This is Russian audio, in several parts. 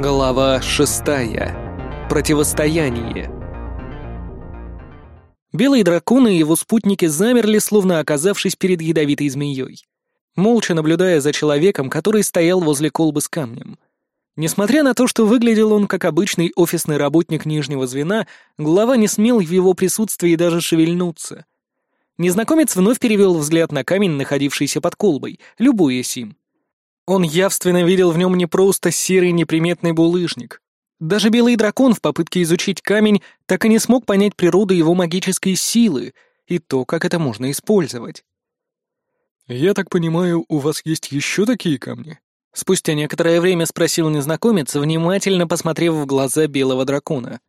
Глава шестая. Противостояние. Белый дракон и его спутники замерли, словно оказавшись перед ядовитой змеей, молча наблюдая за человеком, который стоял возле колбы с камнем. Несмотря на то, что выглядел он как обычный офисный работник нижнего звена, глава не смел в его присутствии даже шевельнуться. Незнакомец вновь перевел взгляд на камень, находившийся под колбой, любуясь им. Он явственно видел в нем не просто серый неприметный булыжник. Даже белый дракон в попытке изучить камень так и не смог понять природу его магической силы и то, как это можно использовать. «Я так понимаю, у вас есть еще такие камни?» Спустя некоторое время спросил незнакомец, внимательно посмотрев в глаза белого дракона.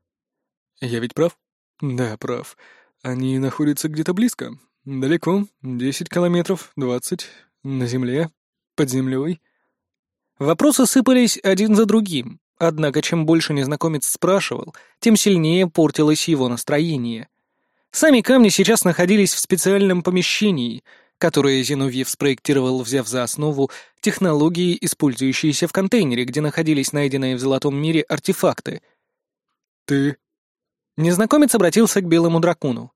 «Я ведь прав?» «Да, прав. Они находятся где-то близко. Далеко. Десять километров, двадцать. На земле. Под землей. Вопросы сыпались один за другим, однако чем больше незнакомец спрашивал, тем сильнее портилось его настроение. Сами камни сейчас находились в специальном помещении, которое Зиновьев спроектировал, взяв за основу технологии, использующиеся в контейнере, где находились найденные в Золотом мире артефакты. «Ты...» Незнакомец обратился к белому дракону.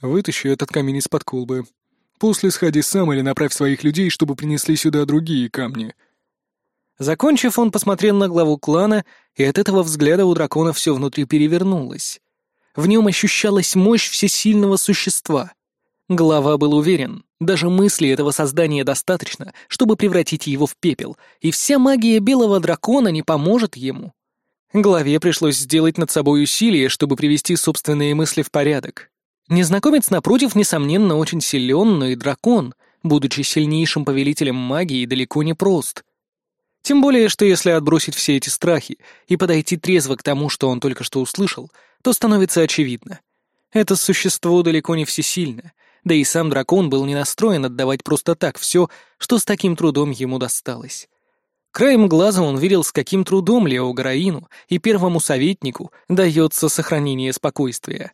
«Вытащи этот камень из-под колбы. После сходи сам или направь своих людей, чтобы принесли сюда другие камни». Закончив, он посмотрел на главу клана, и от этого взгляда у дракона все внутри перевернулось. В нем ощущалась мощь всесильного существа. Глава был уверен, даже мысли этого создания достаточно, чтобы превратить его в пепел, и вся магия белого дракона не поможет ему. Главе пришлось сделать над собой усилие, чтобы привести собственные мысли в порядок. Незнакомец, напротив, несомненно, очень силен, но и дракон, будучи сильнейшим повелителем магии, далеко не прост. Тем более, что если отбросить все эти страхи и подойти трезво к тому, что он только что услышал, то становится очевидно. Это существо далеко не всесильно, да и сам дракон был не настроен отдавать просто так все, что с таким трудом ему досталось. Краем глаза он видел, с каким трудом Лео Гараину и первому советнику дается сохранение спокойствия.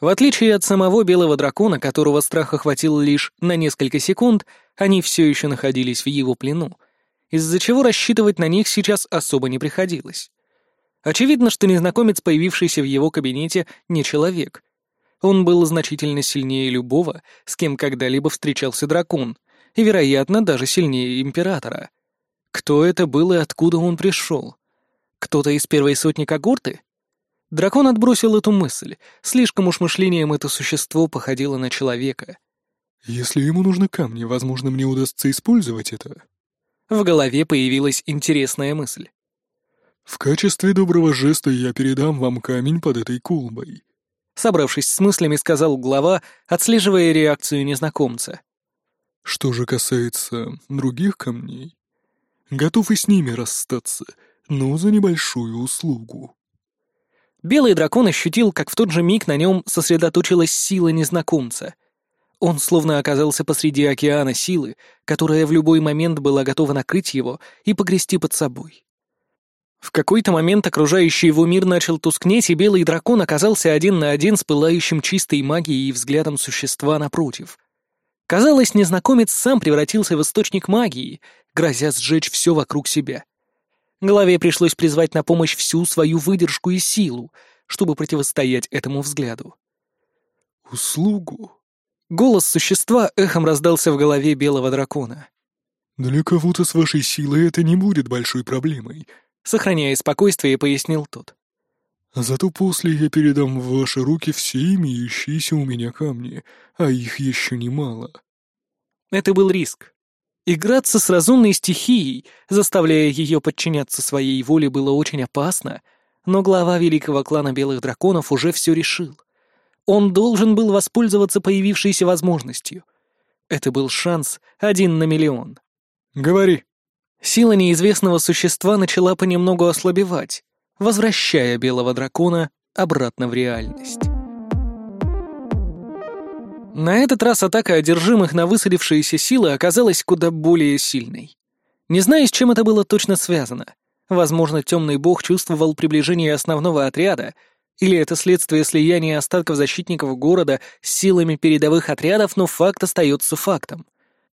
В отличие от самого белого дракона, которого страха хватило лишь на несколько секунд, они все еще находились в его плену, из-за чего рассчитывать на них сейчас особо не приходилось. Очевидно, что незнакомец, появившийся в его кабинете, не человек. Он был значительно сильнее любого, с кем когда-либо встречался дракон, и, вероятно, даже сильнее императора. Кто это был и откуда он пришел? Кто-то из первой сотни когорты? Дракон отбросил эту мысль, слишком уж мышлением это существо походило на человека. «Если ему нужны камни, возможно, мне удастся использовать это», в голове появилась интересная мысль. «В качестве доброго жеста я передам вам камень под этой колбой», собравшись с мыслями, сказал глава, отслеживая реакцию незнакомца. «Что же касается других камней, готов и с ними расстаться, но за небольшую услугу». Белый дракон ощутил, как в тот же миг на нем сосредоточилась сила незнакомца. Он словно оказался посреди океана силы, которая в любой момент была готова накрыть его и погрести под собой. В какой-то момент окружающий его мир начал тускнеть, и белый дракон оказался один на один с пылающим чистой магией и взглядом существа напротив. Казалось, незнакомец сам превратился в источник магии, грозя сжечь все вокруг себя. Голове пришлось призвать на помощь всю свою выдержку и силу, чтобы противостоять этому взгляду. «Услугу?» Голос существа эхом раздался в голове белого дракона. «Для кого-то с вашей силой это не будет большой проблемой», — сохраняя спокойствие, пояснил тот. «Зато после я передам в ваши руки все имеющиеся у меня камни, а их еще немало». Это был риск. Играться с разумной стихией, заставляя ее подчиняться своей воле, было очень опасно, но глава великого клана Белых Драконов уже все решил — он должен был воспользоваться появившейся возможностью. Это был шанс один на миллион. «Говори». Сила неизвестного существа начала понемногу ослабевать, возвращая белого дракона обратно в реальность. На этот раз атака одержимых на высадившиеся силы оказалась куда более сильной. Не знаю, с чем это было точно связано. Возможно, темный бог чувствовал приближение основного отряда или это следствие слияния остатков защитников города с силами передовых отрядов, но факт остается фактом.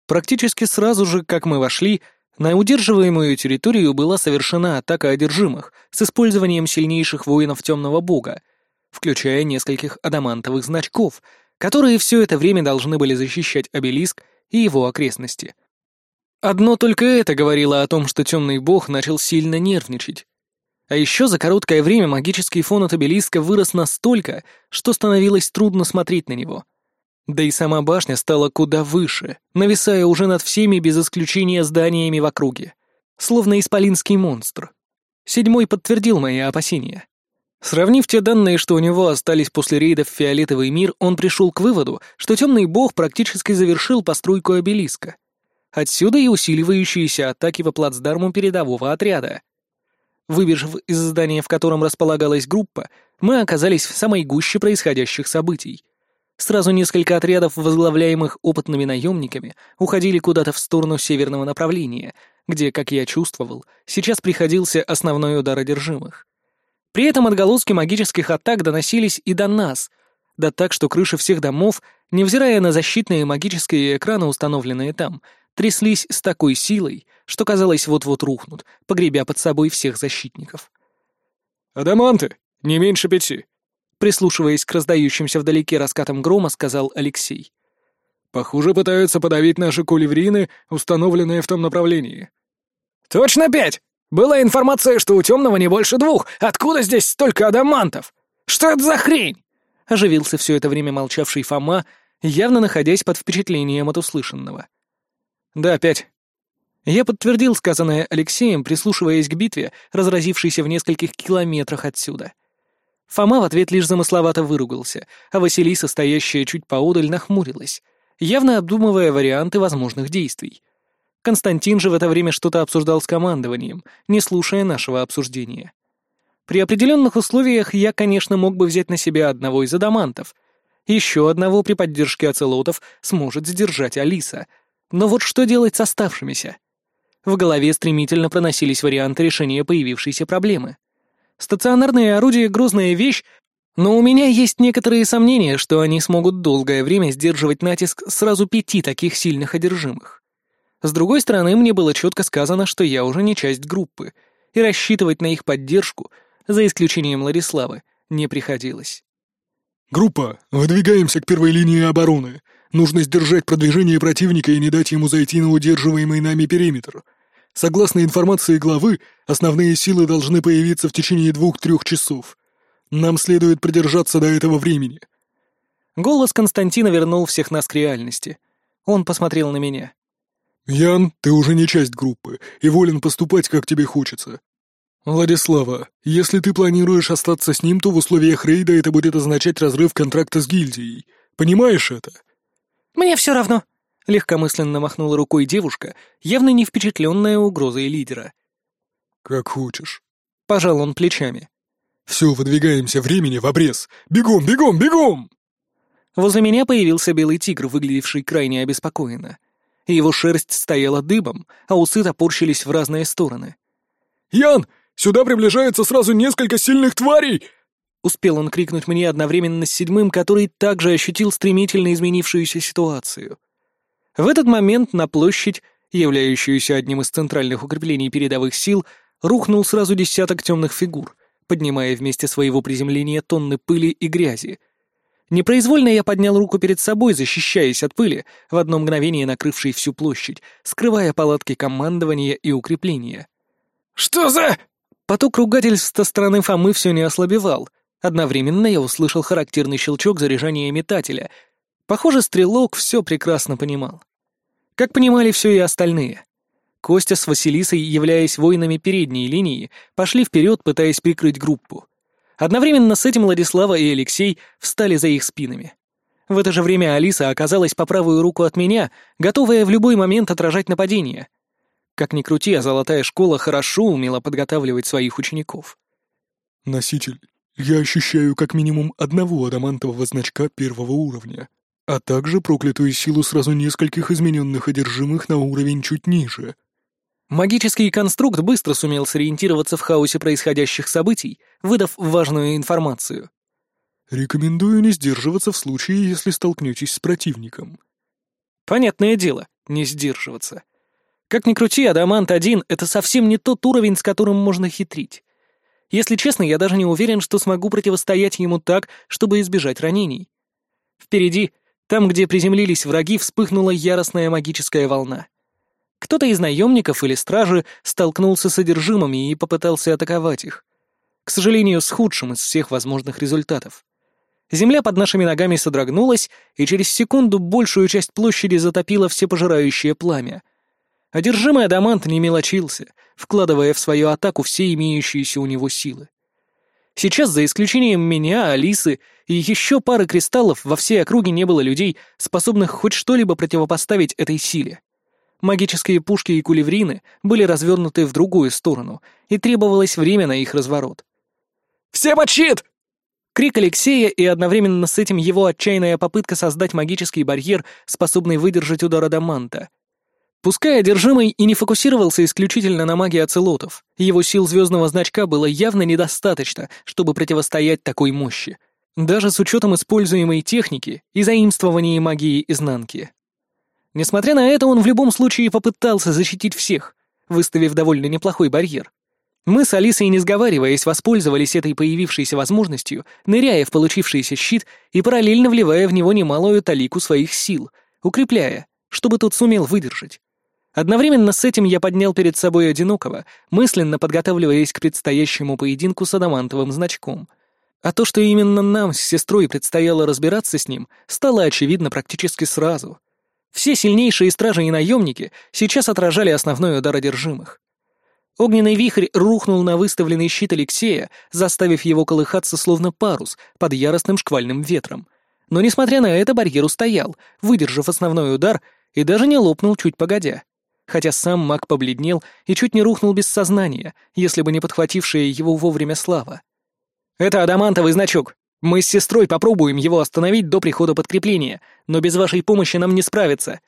Практически сразу же, как мы вошли, На удерживаемую территорию была совершена атака одержимых с использованием сильнейших воинов Темного Бога, включая нескольких адамантовых значков, которые все это время должны были защищать обелиск и его окрестности. Одно только это говорило о том, что Темный Бог начал сильно нервничать. А еще за короткое время магический фон от обелиска вырос настолько, что становилось трудно смотреть на него — да и сама башня стала куда выше, нависая уже над всеми без исключения зданиями в округе. Словно исполинский монстр. Седьмой подтвердил мои опасения. Сравнив те данные, что у него остались после рейда в Фиолетовый мир, он пришел к выводу, что темный бог практически завершил постройку обелиска. Отсюда и усиливающиеся атаки по плацдарму передового отряда. Выбежав из здания, в котором располагалась группа, мы оказались в самой гуще происходящих событий — Сразу несколько отрядов, возглавляемых опытными наемниками, уходили куда-то в сторону северного направления, где, как я чувствовал, сейчас приходился основной удар одержимых. При этом отголоски магических атак доносились и до нас, да так, что крыши всех домов, невзирая на защитные магические экраны, установленные там, тряслись с такой силой, что казалось вот-вот рухнут, погребя под собой всех защитников. «Адаманты! Не меньше пяти!» прислушиваясь к раздающимся вдалеке раскатам грома, сказал Алексей. «Похоже, пытаются подавить наши кулеврины, установленные в том направлении». «Точно пять! Была информация, что у темного не больше двух. Откуда здесь столько адамантов? Что это за хрень?» Оживился все это время молчавший Фома, явно находясь под впечатлением от услышанного. «Да, пять». Я подтвердил сказанное Алексеем, прислушиваясь к битве, разразившейся в нескольких километрах отсюда. Фома в ответ лишь замысловато выругался, а Василиса, стоящая чуть поодаль, нахмурилась, явно обдумывая варианты возможных действий. Константин же в это время что-то обсуждал с командованием, не слушая нашего обсуждения. При определенных условиях я, конечно, мог бы взять на себя одного из адамантов. Еще одного при поддержке оцелотов сможет сдержать Алиса. Но вот что делать с оставшимися? В голове стремительно проносились варианты решения появившейся проблемы — Стационарные орудия — грозная вещь, но у меня есть некоторые сомнения, что они смогут долгое время сдерживать натиск сразу пяти таких сильных одержимых. С другой стороны, мне было четко сказано, что я уже не часть группы, и рассчитывать на их поддержку, за исключением Лариславы, не приходилось. «Группа, выдвигаемся к первой линии обороны. Нужно сдержать продвижение противника и не дать ему зайти на удерживаемый нами периметр», Согласно информации главы, основные силы должны появиться в течение двух-трех часов. Нам следует продержаться до этого времени». Голос Константина вернул всех нас к реальности. Он посмотрел на меня. «Ян, ты уже не часть группы и волен поступать, как тебе хочется. Владислава, если ты планируешь остаться с ним, то в условиях рейда это будет означать разрыв контракта с гильдией. Понимаешь это?» «Мне все равно», Легкомысленно махнула рукой девушка, явно не впечатленная угрозой лидера. «Как хочешь». Пожал он плечами. «Все, выдвигаемся, времени в обрез! Бегом, бегом, бегом!» Возле меня появился белый тигр, выглядевший крайне обеспокоенно. Его шерсть стояла дыбом, а усы топорщились в разные стороны. «Ян, сюда приближается сразу несколько сильных тварей!» Успел он крикнуть мне одновременно с седьмым, который также ощутил стремительно изменившуюся ситуацию. В этот момент на площадь, являющуюся одним из центральных укреплений передовых сил, рухнул сразу десяток темных фигур, поднимая вместе своего приземления тонны пыли и грязи. Непроизвольно я поднял руку перед собой, защищаясь от пыли, в одно мгновение накрывшей всю площадь, скрывая палатки командования и укрепления. «Что за...» Поток ругательств со стороны Фомы все не ослабевал. Одновременно я услышал характерный щелчок заряжания метателя. Похоже, стрелок все прекрасно понимал. Как понимали все и остальные. Костя с Василисой, являясь воинами передней линии, пошли вперед, пытаясь прикрыть группу. Одновременно с этим Владислава и Алексей встали за их спинами. В это же время Алиса оказалась по правую руку от меня, готовая в любой момент отражать нападение. Как ни крути, а золотая школа хорошо умела подготавливать своих учеников. «Носитель, я ощущаю как минимум одного адамантового значка первого уровня», а также проклятую силу сразу нескольких измененных одержимых на уровень чуть ниже. Магический конструкт быстро сумел сориентироваться в хаосе происходящих событий, выдав важную информацию. «Рекомендую не сдерживаться в случае, если столкнетесь с противником». Понятное дело, не сдерживаться. Как ни крути, Адамант-1 — это совсем не тот уровень, с которым можно хитрить. Если честно, я даже не уверен, что смогу противостоять ему так, чтобы избежать ранений. Впереди, там, где приземлились враги, вспыхнула яростная магическая волна. Кто-то из наемников или стражи столкнулся с содержимыми и попытался атаковать их. К сожалению, с худшим из всех возможных результатов. Земля под нашими ногами содрогнулась, и через секунду большую часть площади затопило всепожирающее пламя. Одержимый Адамант не мелочился, вкладывая в свою атаку все имеющиеся у него силы. Сейчас, за исключением меня, Алисы и еще пары кристаллов, во всей округе не было людей, способных хоть что-либо противопоставить этой силе. Магические пушки и кулеврины были развернуты в другую сторону, и требовалось время на их разворот. «Все под щит!» Крик Алексея и одновременно с этим его отчаянная попытка создать магический барьер, способный выдержать удар Адаманта. Пускай одержимый и не фокусировался исключительно на магии оцелотов, его сил звездного значка было явно недостаточно, чтобы противостоять такой мощи, даже с учетом используемой техники и заимствования магии изнанки. Несмотря на это, он в любом случае попытался защитить всех, выставив довольно неплохой барьер. Мы с Алисой, не сговариваясь, воспользовались этой появившейся возможностью, ныряя в получившийся щит и параллельно вливая в него немалую талику своих сил, укрепляя, чтобы тот сумел выдержать. Одновременно с этим я поднял перед собой одинокого, мысленно подготавливаясь к предстоящему поединку с адамантовым значком. А то, что именно нам с сестрой предстояло разбираться с ним, стало очевидно практически сразу. Все сильнейшие стражи и наемники сейчас отражали основной удар одержимых. Огненный вихрь рухнул на выставленный щит Алексея, заставив его колыхаться словно парус под яростным шквальным ветром. Но, несмотря на это, барьер устоял, выдержав основной удар, и даже не лопнул чуть погодя хотя сам маг побледнел и чуть не рухнул без сознания, если бы не подхватившая его вовремя слава. «Это адамантовый значок. Мы с сестрой попробуем его остановить до прихода подкрепления, но без вашей помощи нам не справиться».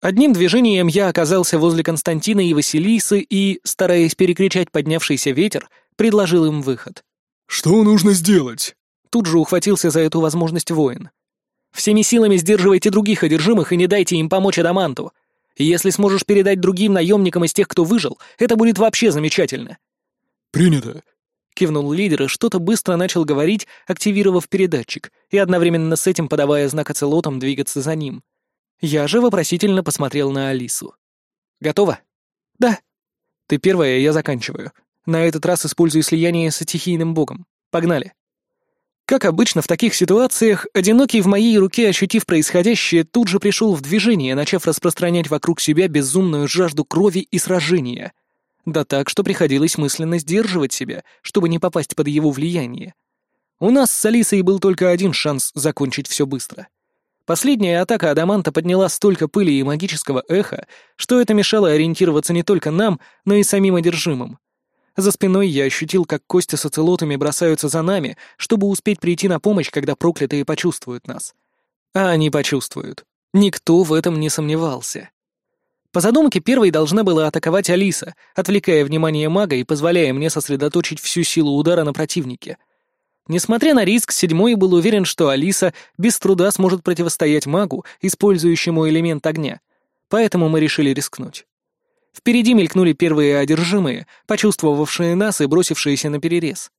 Одним движением я оказался возле Константина и Василисы и, стараясь перекричать поднявшийся ветер, предложил им выход. «Что нужно сделать?» Тут же ухватился за эту возможность воин. «Всеми силами сдерживайте других одержимых и не дайте им помочь Адаманту. И если сможешь передать другим наемникам из тех, кто выжил, это будет вообще замечательно». «Принято», — кивнул лидер и что-то быстро начал говорить, активировав передатчик, и одновременно с этим подавая знак оцелотам двигаться за ним. Я же вопросительно посмотрел на Алису. «Готово?» «Да». «Ты первая, я заканчиваю. На этот раз используй слияние с стихийным богом. Погнали». Как обычно в таких ситуациях, одинокий в моей руке, ощутив происходящее, тут же пришел в движение, начав распространять вокруг себя безумную жажду крови и сражения. Да так, что приходилось мысленно сдерживать себя, чтобы не попасть под его влияние. У нас с Алисой был только один шанс закончить все быстро. Последняя атака Адаманта подняла столько пыли и магического эха, что это мешало ориентироваться не только нам, но и самим одержимым. За спиной я ощутил, как кости с оцелотами бросаются за нами, чтобы успеть прийти на помощь, когда проклятые почувствуют нас. А они почувствуют. Никто в этом не сомневался. По задумке, первой должна была атаковать Алиса, отвлекая внимание мага и позволяя мне сосредоточить всю силу удара на противнике. Несмотря на риск, седьмой был уверен, что Алиса без труда сможет противостоять магу, использующему элемент огня. Поэтому мы решили рискнуть. Впереди мелькнули первые одержимые, почувствовавшие нас и бросившиеся на перерез.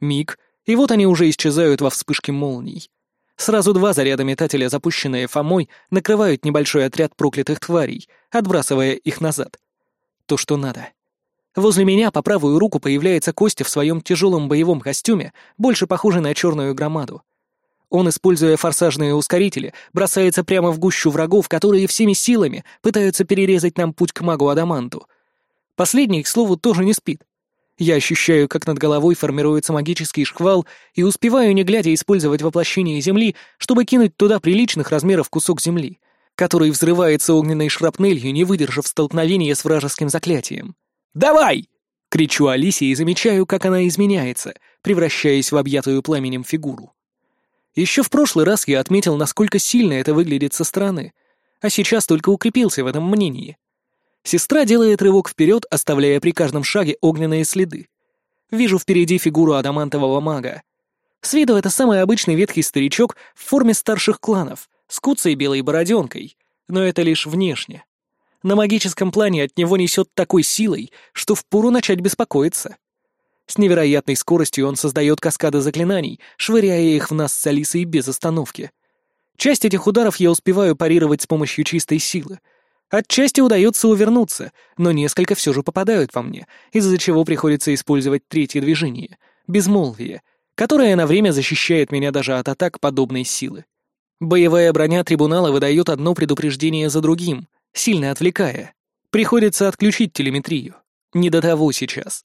Миг, и вот они уже исчезают во вспышке молний. Сразу два заряда метателя, запущенные Фомой, накрывают небольшой отряд проклятых тварей, отбрасывая их назад. То, что надо. Возле меня по правую руку появляется Костя в своем тяжелом боевом костюме, больше похожий на черную громаду. Он, используя форсажные ускорители, бросается прямо в гущу врагов, которые всеми силами пытаются перерезать нам путь к магу Адаманту. Последний, к слову, тоже не спит. Я ощущаю, как над головой формируется магический шквал, и успеваю, не глядя, использовать воплощение Земли, чтобы кинуть туда приличных размеров кусок Земли, который взрывается огненной шрапнелью, не выдержав столкновения с вражеским заклятием. «Давай!» — кричу Алисе и замечаю, как она изменяется, превращаясь в объятую пламенем фигуру. Еще в прошлый раз я отметил, насколько сильно это выглядит со стороны, а сейчас только укрепился в этом мнении. Сестра делает рывок вперед, оставляя при каждом шаге огненные следы. Вижу впереди фигуру адамантового мага. С виду это самый обычный ветхий старичок в форме старших кланов, с куцей белой бороденкой, но это лишь внешне. На магическом плане от него несет такой силой, что впору начать беспокоиться. С невероятной скоростью он создает каскады заклинаний, швыряя их в нас с Алисой без остановки. Часть этих ударов я успеваю парировать с помощью чистой силы. Отчасти удается увернуться, но несколько все же попадают по мне, из-за чего приходится использовать третье движение — безмолвие, которое на время защищает меня даже от атак подобной силы. Боевая броня трибунала выдает одно предупреждение за другим, сильно отвлекая. Приходится отключить телеметрию. Не до того сейчас.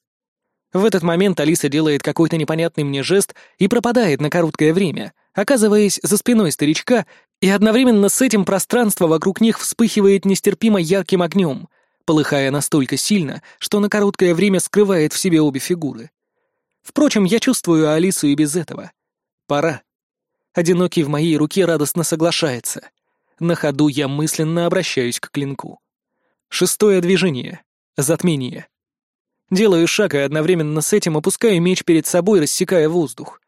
В этот момент Алиса делает какой-то непонятный мне жест и пропадает на короткое время, оказываясь за спиной старичка, и одновременно с этим пространство вокруг них вспыхивает нестерпимо ярким огнем, полыхая настолько сильно, что на короткое время скрывает в себе обе фигуры. Впрочем, я чувствую Алису и без этого. Пора. Одинокий в моей руке радостно соглашается. На ходу я мысленно обращаюсь к клинку. Шестое движение. Затмение. Делаю шаг и одновременно с этим опускаю меч перед собой, рассекая воздух.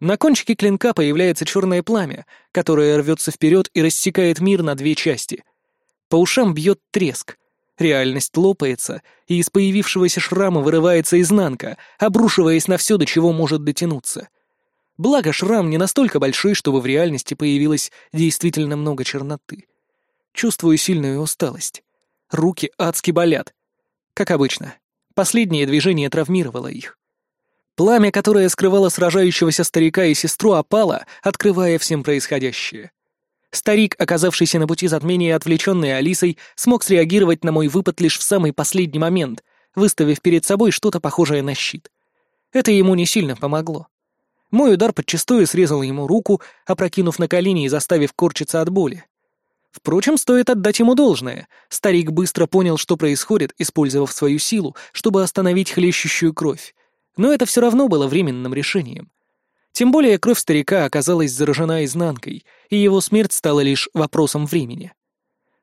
На кончике клинка появляется черное пламя, которое рвется вперед и рассекает мир на две части. По ушам бьет треск. Реальность лопается, и из появившегося шрама вырывается изнанка, обрушиваясь на все, до чего может дотянуться — Благо, шрам не настолько большой, чтобы в реальности появилось действительно много черноты. Чувствую сильную усталость. Руки адски болят. Как обычно, последнее движение травмировало их. Пламя, которое скрывало сражающегося старика и сестру, опало, открывая всем происходящее. Старик, оказавшийся на пути затмения отвлеченный Алисой, смог среагировать на мой выпад лишь в самый последний момент, выставив перед собой что-то похожее на щит. Это ему не сильно помогло. Мой удар подчастую срезал ему руку, опрокинув на колени и заставив корчиться от боли. Впрочем, стоит отдать ему должное. Старик быстро понял, что происходит, использовав свою силу, чтобы остановить хлещущую кровь. Но это все равно было временным решением. Тем более кровь старика оказалась заражена изнанкой, и его смерть стала лишь вопросом времени.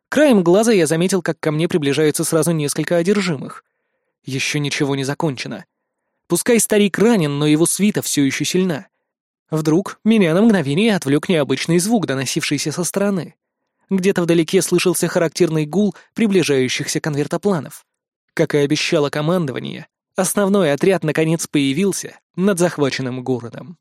Краем глаза я заметил, как ко мне приближаются сразу несколько одержимых. Еще ничего не закончено. Пускай старик ранен, но его свита все еще сильна. Вдруг меня на мгновение отвлек необычный звук, доносившийся со стороны. Где-то вдалеке слышался характерный гул приближающихся конвертопланов. Как и обещало командование, основной отряд наконец появился над захваченным городом.